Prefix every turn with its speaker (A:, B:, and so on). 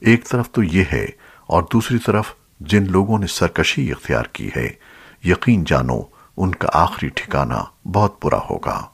A: ایک طرف تو یہ ہے اور دوسری طرف جن لوگوں نے سرکشی اختیار کی ہے، یقین جانو، ان کا آخری ٹھکانہ بہت برا ہوگا۔